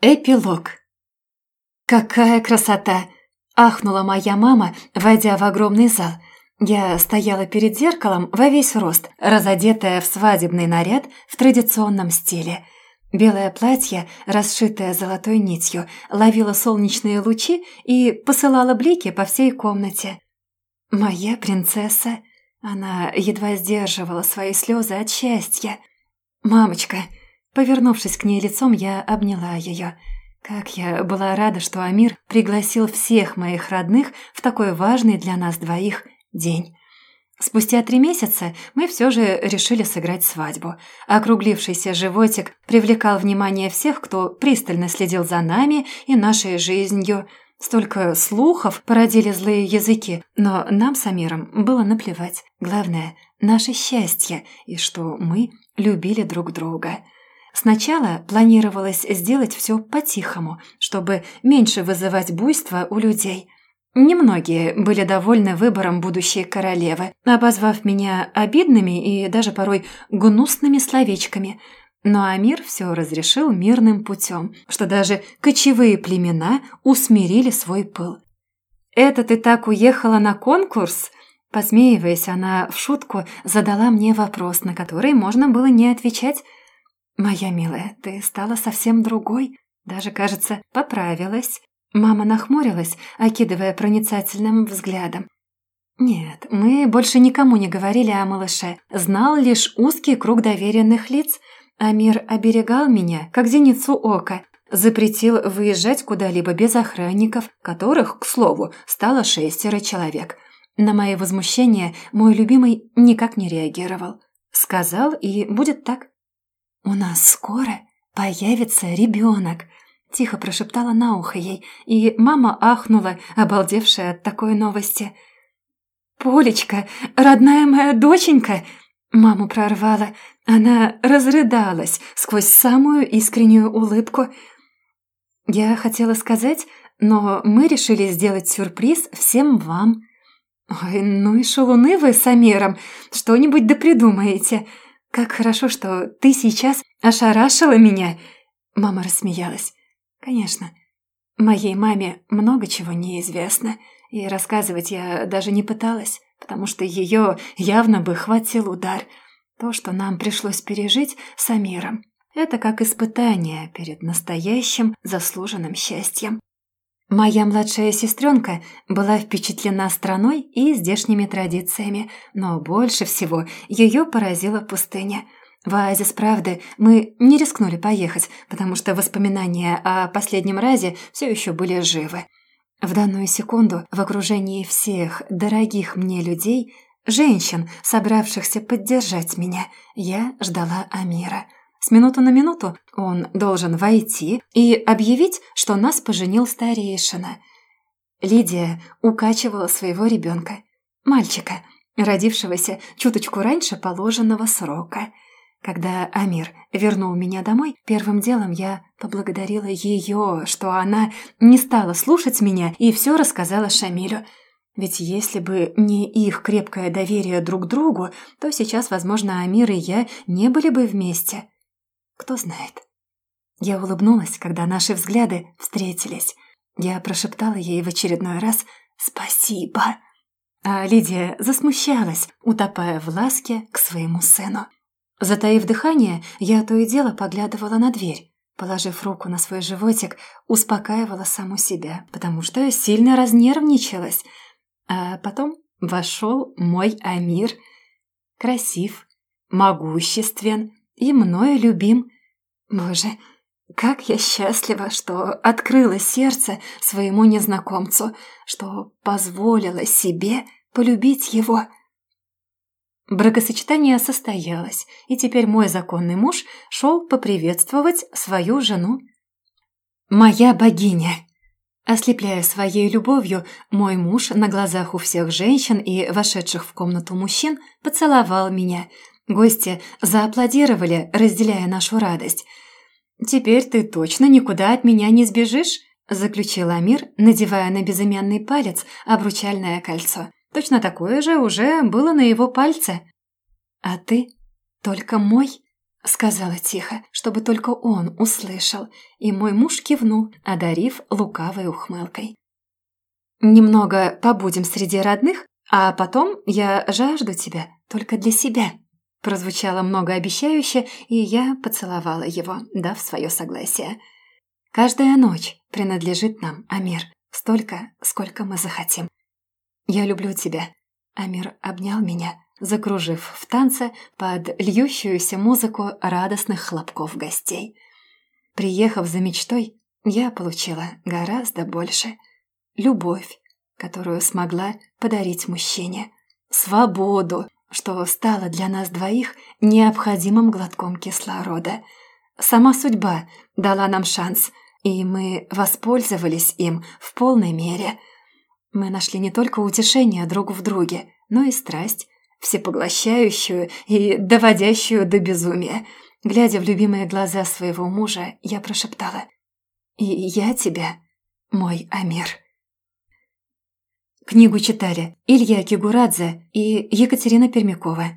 Эпилог. «Какая красота!» – ахнула моя мама, войдя в огромный зал. Я стояла перед зеркалом во весь рост, разодетая в свадебный наряд в традиционном стиле. Белое платье, расшитое золотой нитью, ловило солнечные лучи и посылало блики по всей комнате. Моя принцесса, она едва сдерживала свои слезы от счастья. «Мамочка!» Повернувшись к ней лицом, я обняла ее. Как я была рада, что Амир пригласил всех моих родных в такой важный для нас двоих день. Спустя три месяца мы все же решили сыграть свадьбу. Округлившийся животик привлекал внимание всех, кто пристально следил за нами и нашей жизнью. Столько слухов породили злые языки, но нам с Амиром было наплевать. Главное – наше счастье и что мы любили друг друга. Сначала планировалось сделать все по-тихому, чтобы меньше вызывать буйство у людей. Немногие были довольны выбором будущей королевы, обозвав меня обидными и даже порой гнусными словечками. Но Амир все разрешил мирным путем, что даже кочевые племена усмирили свой пыл. «Это ты так уехала на конкурс?» Посмеиваясь, она в шутку задала мне вопрос, на который можно было не отвечать – «Моя милая, ты стала совсем другой, даже, кажется, поправилась». Мама нахмурилась, окидывая проницательным взглядом. «Нет, мы больше никому не говорили о малыше. Знал лишь узкий круг доверенных лиц. Амир оберегал меня, как зеницу ока, запретил выезжать куда-либо без охранников, которых, к слову, стало шестеро человек. На мои возмущения мой любимый никак не реагировал. Сказал, и будет так. «У нас скоро появится ребенок», — тихо прошептала на ухо ей, и мама ахнула, обалдевшая от такой новости. «Полечка, родная моя доченька!» Маму прорвала. Она разрыдалась сквозь самую искреннюю улыбку. «Я хотела сказать, но мы решили сделать сюрприз всем вам». «Ой, ну и шалуны вы с Амиром, что-нибудь да придумаете!» «Как хорошо, что ты сейчас ошарашила меня!» Мама рассмеялась. «Конечно, моей маме много чего неизвестно, и рассказывать я даже не пыталась, потому что ее явно бы хватил удар. То, что нам пришлось пережить с Амиром, это как испытание перед настоящим заслуженным счастьем. Моя младшая сестренка была впечатлена страной и здешними традициями, но больше всего ее поразила пустыня. В оазис правды мы не рискнули поехать, потому что воспоминания о последнем разе все еще были живы. В данную секунду в окружении всех дорогих мне людей, женщин, собравшихся поддержать меня, я ждала Амира – с минуты на минуту он должен войти и объявить, что нас поженил старейшина. Лидия укачивала своего ребенка, мальчика, родившегося чуточку раньше положенного срока. Когда Амир вернул меня домой, первым делом я поблагодарила ее, что она не стала слушать меня и все рассказала Шамилю. Ведь если бы не их крепкое доверие друг другу, то сейчас, возможно, Амир и я не были бы вместе. Кто знает. Я улыбнулась, когда наши взгляды встретились. Я прошептала ей в очередной раз «Спасибо». А Лидия засмущалась, утопая в ласке к своему сыну. Затаив дыхание, я то и дело поглядывала на дверь. Положив руку на свой животик, успокаивала саму себя, потому что сильно разнервничалась. А потом вошел мой Амир. Красив, могуществен, и мною любим. Боже, как я счастлива, что открыла сердце своему незнакомцу, что позволила себе полюбить его. Бракосочетание состоялось, и теперь мой законный муж шел поприветствовать свою жену. «Моя богиня!» Ослепляя своей любовью, мой муж на глазах у всех женщин и вошедших в комнату мужчин поцеловал меня – Гости зааплодировали, разделяя нашу радость. «Теперь ты точно никуда от меня не сбежишь?» – заключил Амир, надевая на безымянный палец обручальное кольцо. Точно такое же уже было на его пальце. «А ты только мой?» — сказала тихо, чтобы только он услышал, и мой муж кивнул, одарив лукавой ухмылкой. «Немного побудем среди родных, а потом я жажду тебя только для себя», прозвучало многообещающе, и я поцеловала его, дав свое согласие. «Каждая ночь принадлежит нам, Амир, столько, сколько мы захотим. Я люблю тебя». Амир обнял меня, закружив в танце под льющуюся музыку радостных хлопков гостей. Приехав за мечтой, я получила гораздо больше. Любовь, которую смогла подарить мужчине. Свободу, что стало для нас двоих необходимым глотком кислорода. Сама судьба дала нам шанс, и мы воспользовались им в полной мере. Мы нашли не только утешение друг в друге, но и страсть, всепоглощающую и доводящую до безумия. Глядя в любимые глаза своего мужа, я прошептала «И я тебя, мой Амир». Книгу читали Илья Кигурадзе и Екатерина Пермякова.